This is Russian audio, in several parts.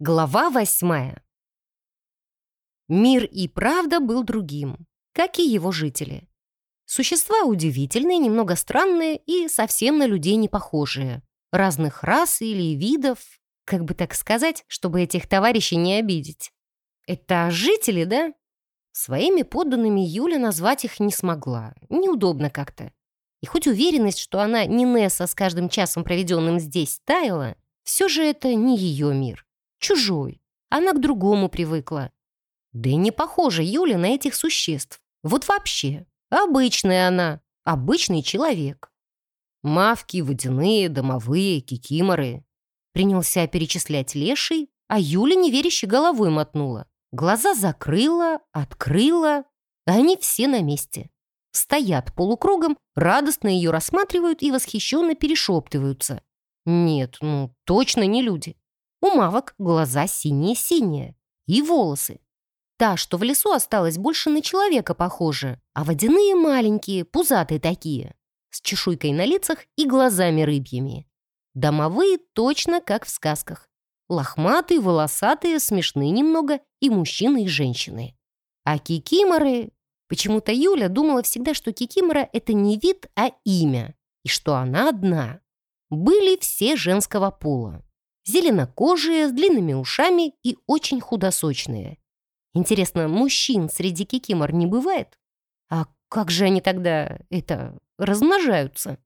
Глава восьмая. Мир и правда был другим, как и его жители. Существа удивительные, немного странные и совсем на людей не похожие. Разных рас или видов, как бы так сказать, чтобы этих товарищей не обидеть. Это жители, да? Своими подданными Юля назвать их не смогла. Неудобно как-то. И хоть уверенность, что она не Несса с каждым часом, проведенным здесь, таяла, все же это не ее мир. Чужой. Она к другому привыкла. Да и не похожа Юля на этих существ. Вот вообще. Обычная она. Обычный человек. Мавки, водяные, домовые, кикиморы. Принялся перечислять леший, а Юля неверяще головой мотнула. Глаза закрыла, открыла, они все на месте. Стоят полукругом, радостно ее рассматривают и восхищенно перешептываются. Нет, ну точно не люди. У мавок глаза синие-синие. И волосы. Та, что в лесу осталась, больше на человека похожа, а водяные маленькие, пузатые такие, с чешуйкой на лицах и глазами рыбьями. Домовые точно как в сказках. Лохматые, волосатые, смешные немного и мужчины, и женщины. А кикиморы... Почему-то Юля думала всегда, что кикимора — это не вид, а имя, и что она одна. Были все женского пола зеленокожие, с длинными ушами и очень худосочные. Интересно, мужчин среди кикимор не бывает? А как же они тогда, это, размножаются?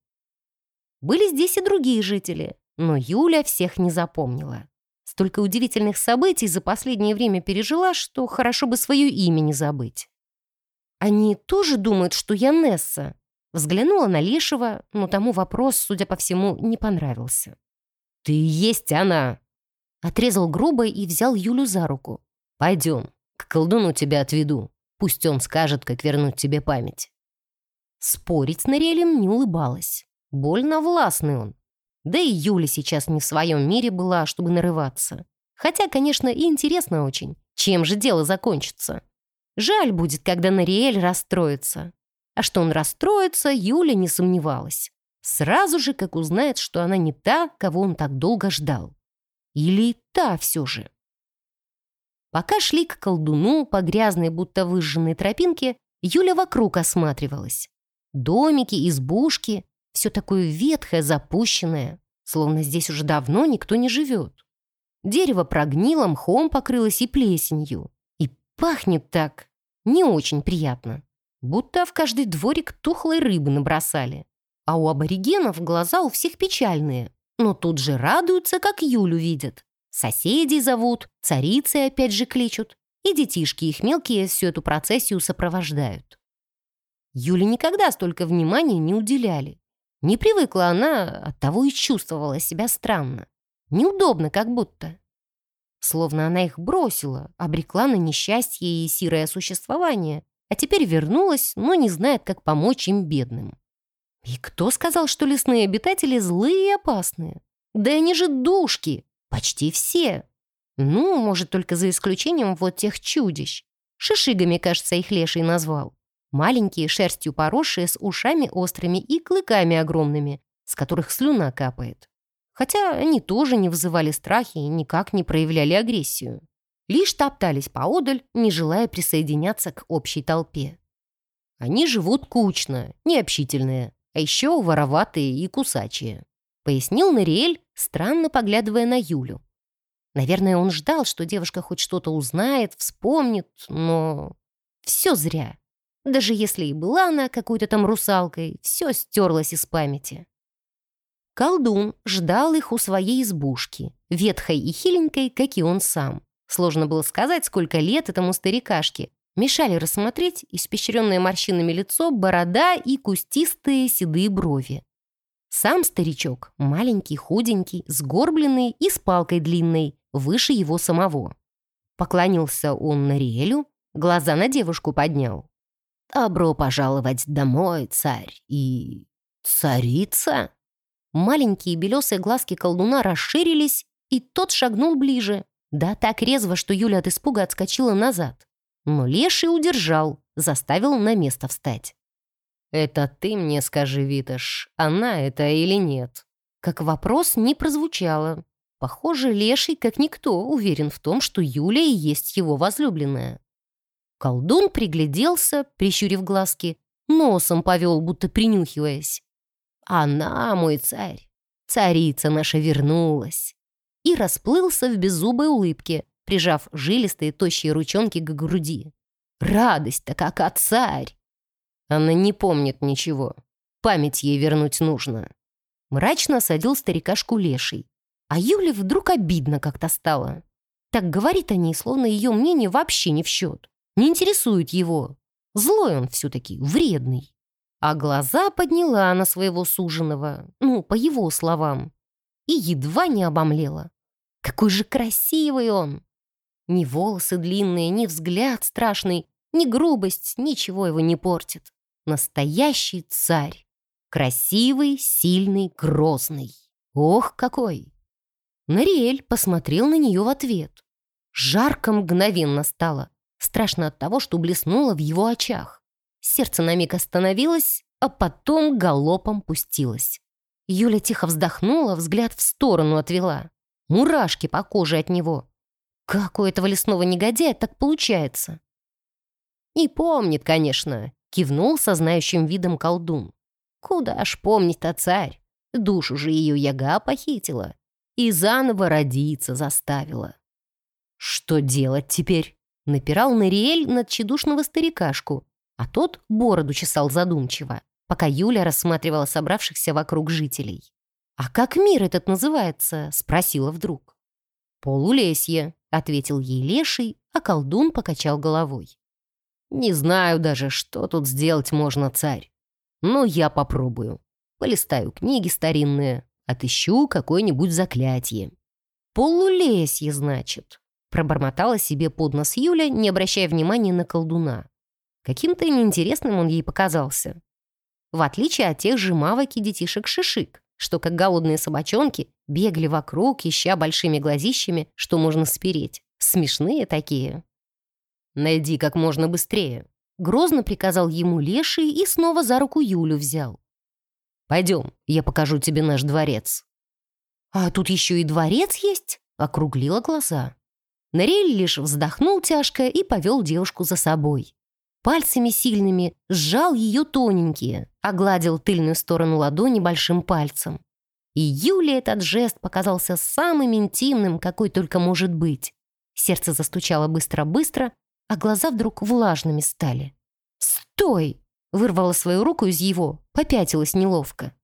Были здесь и другие жители, но Юля всех не запомнила. Столько удивительных событий за последнее время пережила, что хорошо бы свое имя не забыть. Они тоже думают, что я Несса. Взглянула на Лешего, но тому вопрос, судя по всему, не понравился. «Ты и есть она!» Отрезал грубо и взял Юлю за руку. «Пойдем, к колдуну тебя отведу. Пусть он скажет, как вернуть тебе память». Спорить с Нориэлем не улыбалась. Больно властный он. Да и Юля сейчас не в своем мире была, чтобы нарываться. Хотя, конечно, и интересно очень, чем же дело закончится. Жаль будет, когда Нориэль расстроится. А что он расстроится, Юля не сомневалась. Сразу же, как узнает, что она не та, кого он так долго ждал. Или та все же. Пока шли к колдуну по грязной, будто выжженной тропинке, Юля вокруг осматривалась. Домики, избушки, все такое ветхое, запущенное, словно здесь уже давно никто не живет. Дерево прогнило, мхом покрылось и плесенью. И пахнет так не очень приятно, будто в каждый дворик тухлой рыбы набросали. А у аборигенов глаза у всех печальные, но тут же радуются, как Юлю видят. Соседей зовут, царицы опять же кличут, и детишки их мелкие всю эту процессию сопровождают. Юле никогда столько внимания не уделяли. Не привыкла она, оттого и чувствовала себя странно. Неудобно как будто. Словно она их бросила, обрекла на несчастье и сирое существование, а теперь вернулась, но не знает, как помочь им бедным. И кто сказал, что лесные обитатели злые и опасные? Да они же душки, почти все. Ну, может, только за исключением вот тех чудищ. Шишигами, кажется, их леший назвал. Маленькие, шерстью поросшие, с ушами острыми и клыками огромными, с которых слюна капает. Хотя они тоже не вызывали страхи и никак не проявляли агрессию. Лишь топтались поодаль, не желая присоединяться к общей толпе. Они живут кучно, необщительные, а еще вороватые и кусачие», — пояснил Нариэль, странно поглядывая на Юлю. Наверное, он ждал, что девушка хоть что-то узнает, вспомнит, но... Все зря. Даже если и была она какой-то там русалкой, все стерлось из памяти. Колдун ждал их у своей избушки, ветхой и хиленькой, как и он сам. Сложно было сказать, сколько лет этому старикашке, Мешали рассмотреть испещренное морщинами лицо, борода и кустистые седые брови. Сам старичок, маленький, худенький, сгорбленный и с палкой длинной, выше его самого. Поклонился он Нариэлю, глаза на девушку поднял. «Добро пожаловать домой, царь и... царица?» Маленькие белесые глазки колдуна расширились, и тот шагнул ближе. Да так резво, что Юля от испуга отскочила назад. Но Леший удержал, заставил на место встать. «Это ты мне скажи, Виташ, она это или нет?» Как вопрос не прозвучало. Похоже, Леший, как никто, уверен в том, что Юля и есть его возлюбленная. Колдун пригляделся, прищурив глазки, носом повел, будто принюхиваясь. «Она, мой царь, царица наша вернулась!» И расплылся в беззубой улыбке, прижав жилистые тощие ручонки к груди. «Радость-то как от царь!» Она не помнит ничего. Память ей вернуть нужно. Мрачно осадил старикашку леший. А Юле вдруг обидно как-то стало. Так говорит о ней, словно ее мнение вообще не в счет. Не интересует его. Злой он все-таки, вредный. А глаза подняла на своего суженого, ну, по его словам, и едва не обомлела. Какой же красивый он! Ни волосы длинные, ни взгляд страшный, ни грубость, ничего его не портит. Настоящий царь. Красивый, сильный, грозный. Ох, какой! Нариэль посмотрел на нее в ответ. Жарко мгновенно стало. Страшно от того, что блеснуло в его очах. Сердце на миг остановилось, а потом галопом пустилось. Юля тихо вздохнула, взгляд в сторону отвела. Мурашки по коже от него. Как у этого лесного негодяя так получается? «Не помнит, конечно», — кивнул со знающим видом колдун. «Куда ж помнить-то царь? Душу же ее яга похитила и заново родиться заставила. Что делать теперь? Напирал Нариэль над тщедушного старикашку, а тот бороду чесал задумчиво, пока Юля рассматривала собравшихся вокруг жителей. «А как мир этот называется?» — спросила вдруг. «Полулесье», — ответил ей леший, а колдун покачал головой. «Не знаю даже, что тут сделать можно, царь. Но я попробую. Полистаю книги старинные, Отыщу какое-нибудь заклятие. «Полулесье, значит», — пробормотала себе под нос Юля, не обращая внимания на колдуна. Каким-то неинтересным он ей показался. В отличие от тех же мавок и детишек-шишик, что, как голодные собачонки, бегали вокруг, ища большими глазищами, что можно спереть. Смешные такие. «Найди как можно быстрее», — грозно приказал ему леший и снова за руку Юлю взял. Пойдем, я покажу тебе наш дворец». «А тут еще и дворец есть?» — округлила глаза. Нарель лишь вздохнул тяжко и повел девушку за собой. Пальцами сильными сжал ее тоненькие, огладил тыльную сторону ладони большим пальцем. И Юле этот жест показался самым интимным, какой только может быть. Сердце застучало быстро-быстро, а глаза вдруг влажными стали. «Стой!» Вырвала свою руку из его, попятилась неловко.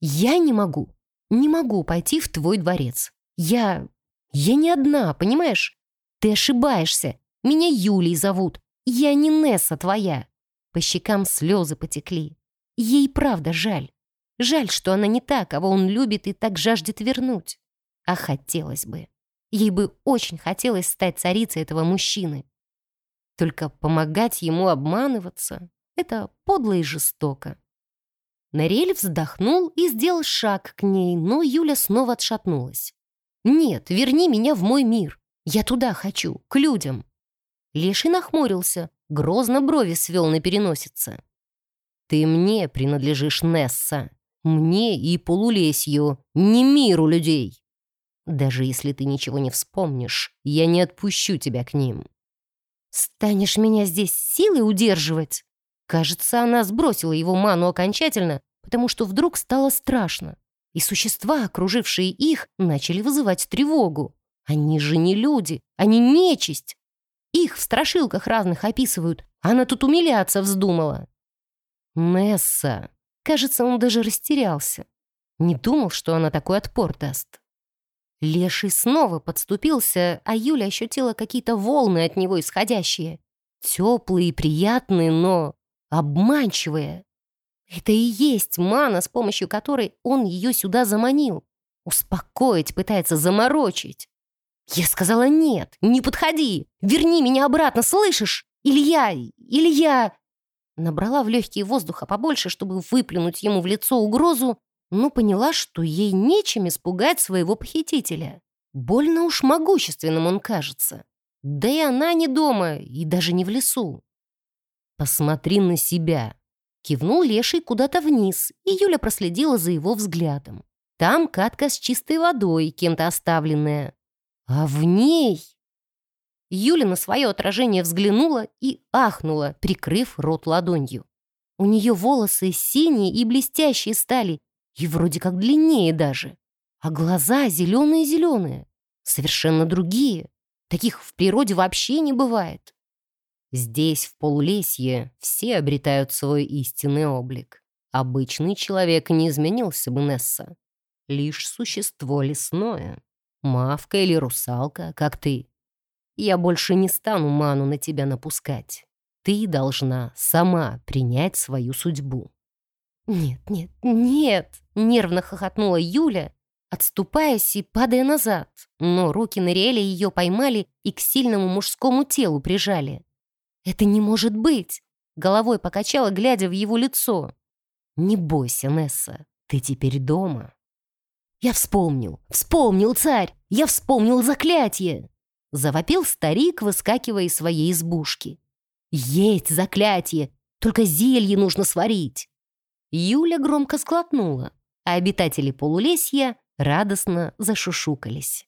«Я не могу, не могу пойти в твой дворец. Я... я не одна, понимаешь? Ты ошибаешься. Меня Юлей зовут. Я не Несса твоя». По щекам слезы потекли. Ей правда жаль. Жаль, что она не та, кого он любит и так жаждет вернуть. А хотелось бы. Ей бы очень хотелось стать царицей этого мужчины. Только помогать ему обманываться это подло и жестоко. Нарель вздохнул и сделал шаг к ней, но Юля снова отшатнулась. «Нет, верни меня в мой мир. Я туда хочу, к людям». Леший нахмурился, грозно брови свел на переносице. «Ты мне принадлежишь, Несса. Мне и полулесью, не миру людей. Даже если ты ничего не вспомнишь, я не отпущу тебя к ним». «Станешь меня здесь силой удерживать?» Кажется, она сбросила его ману окончательно, потому что вдруг стало страшно. И существа, окружившие их, начали вызывать тревогу. Они же не люди, они нечисть. Их в страшилках разных описывают. Она тут умиляться вздумала. Несса. Кажется, он даже растерялся. Не думал, что она такой отпор даст. Леший снова подступился, а Юля ощутила какие-то волны от него исходящие. Теплые и приятные, но обманчивая. Это и есть мана, с помощью которой он ее сюда заманил. Успокоить пытается заморочить. Я сказала нет, не подходи, верни меня обратно, слышишь? Илья, Илья... Набрала в легкие воздуха побольше, чтобы выплюнуть ему в лицо угрозу, но поняла, что ей нечем испугать своего похитителя. Больно уж могущественным он кажется. Да и она не дома, и даже не в лесу. «Посмотри на себя!» Кивнул Леший куда-то вниз, и Юля проследила за его взглядом. Там катка с чистой водой, кем-то оставленная. А в ней... Юля на свое отражение взглянула и ахнула, прикрыв рот ладонью. У нее волосы синие и блестящие стали, и вроде как длиннее даже. А глаза зеленые-зеленые, совершенно другие. Таких в природе вообще не бывает. Здесь, в полулесье, все обретают свой истинный облик. Обычный человек не изменился бы, Несса. Лишь существо лесное. Мавка или русалка, как ты. Я больше не стану ману на тебя напускать. Ты должна сама принять свою судьбу. «Нет, нет, нет!» — нервно хохотнула Юля, отступаясь и падая назад, но руки Нориэля ее поймали и к сильному мужскому телу прижали. «Это не может быть!» — головой покачала, глядя в его лицо. «Не бойся, Несса, ты теперь дома». «Я вспомнил, вспомнил, царь! Я вспомнил заклятие!» Завопил старик, выскакивая из своей избушки. «Есть заклятие! Только зелье нужно сварить!» Юля громко склотнула, а обитатели полулесья радостно зашушукались.